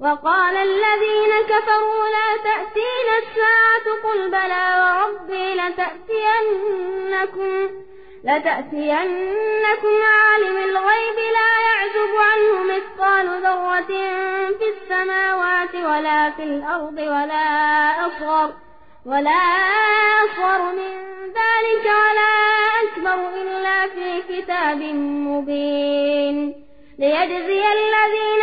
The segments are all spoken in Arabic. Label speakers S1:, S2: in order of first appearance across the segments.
S1: وقال الذين كفروا لا تأتينا الساعة قل بلى وربي لتأتينكم لتأتينكم عالم الغيب لا يعزب عنه مثقال ذرة في السماوات ولا في الأرض ولا أصغر ولا أصغر من ذلك ولا أكبر إلا في كتاب مبين ليجزي الذين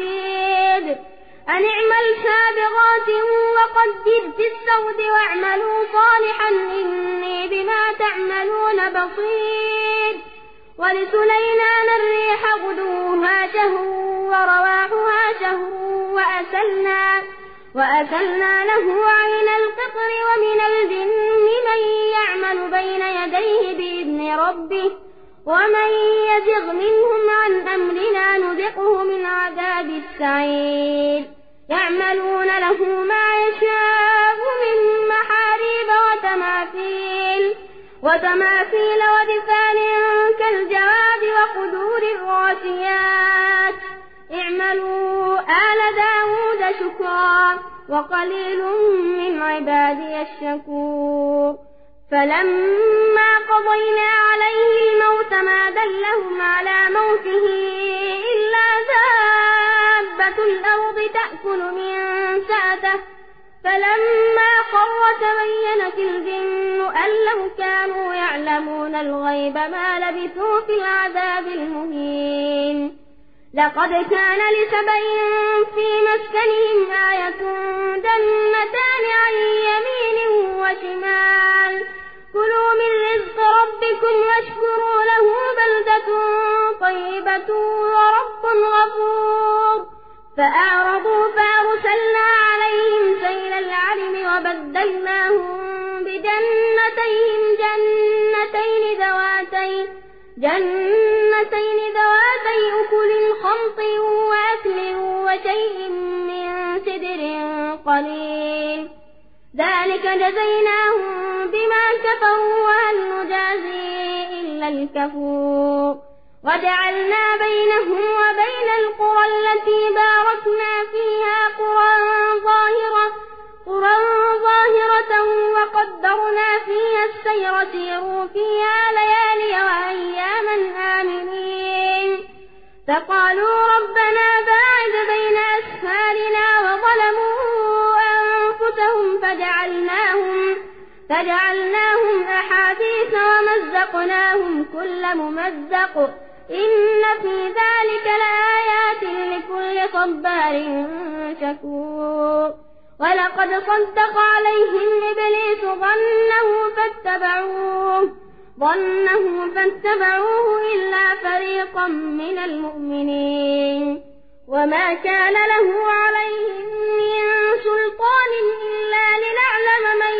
S1: الحديد أن اعمل سابغات وقدر في السود واعملوا صالحا إني بما تعملون بصير. ولسليمان الريح غدوها شهر ورواحها شهر وأسلنا وأسلنا له عين القطر ومن الجن من يعمل بين يديه بإذن ربه ومن يزغ منهم عن أمرنا نذقه من السعير يعملون له ما يشاء من محاريب وتماثيل وتماثيل ودفان كالجواب وقدور الراسيات. اعملوا آل داود شكرا وقليل من عبادي الشكور فلما قضينا عليه الموت ما دلهم على موته فلما قر تبينت الجن أن لو كانوا يعلمون الغيب ما لبثوا في العذاب المهين. لقد كان لسبع في مسكنهم آية قليل ذلك جزيناهم بما كفروا وهل نجازي إلا الكفور. وجعلنا بينهم وبين القرى التي باركنا فيها قرى ظاهرة قرى ظاهرة وقدرنا فيها السير سيروا فيها ليالي وأياما آمنين. فقالوا ربنا باعد فجعلناهم أحاديث ومزقناهم كل ممزق. إن في ذلك لآيات لكل صبار شكور. ولقد صدق عليهم إبليس ظنه فاتبعوه. ظنه فاتبعوه إلا فريقا من المؤمنين. وما كان له عليهم من سلطان إلا لنعلم من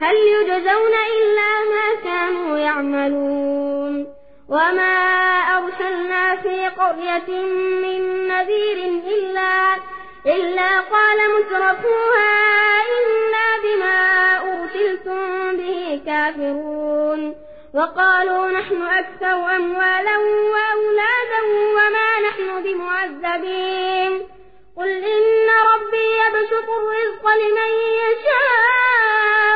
S1: هل يجزون إلا ما كانوا يعملون وما أرسلنا في قرية من نذير إلا, إلا قال مترفوها إنا بما أرسلتم به كافرون وقالوا نحن أكثر أموالا وأولادا وما نحن بمعذبين قل إن ربي يبسط الرزق لمن يشاء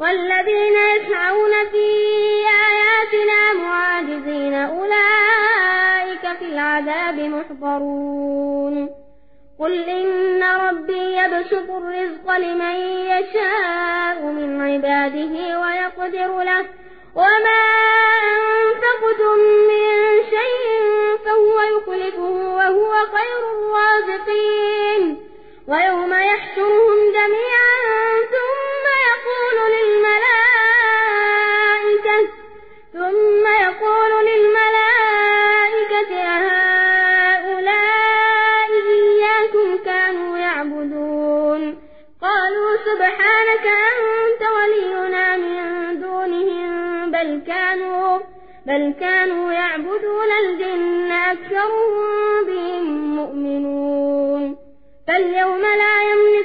S1: والذين يسعون في آياتنا معاجزين أولئك في العذاب محضرون. قل إن ربي يبسط الرزق لمن يشاء من عباده ويقدر له. وما أنفقتم من شيء فهو يرزقه وهو خير الرازقين. ويوم يحشرهم جميعا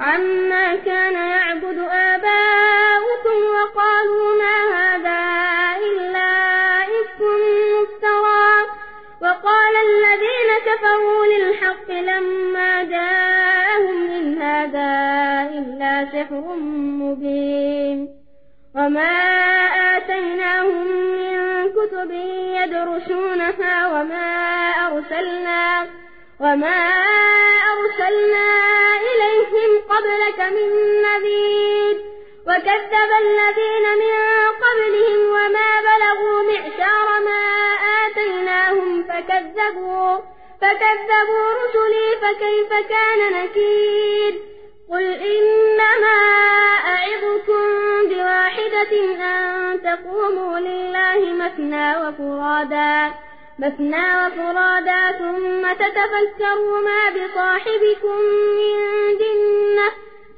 S1: عما كان يعبد آباؤكم وقالوا ما هذا إلا إفك مفترى وقال الذين كفروا للحق لما جاءهم إن هذا إلا سحر مبين وما آتيناهم من كتب يدرسونها وما أرسلنا وما أرسلنا من نذير وكذب الذين من قبلهم وما بلغوا معشار ما آتيناهم فكذبوا فكذبوا رسلي فكيف كان نكير؟ قل إنما أعظكم بواحدة أن تقوموا لله مثنى وفرادا مثنى وفرادا ثم تتفكروا ما بصاحبكم من جنة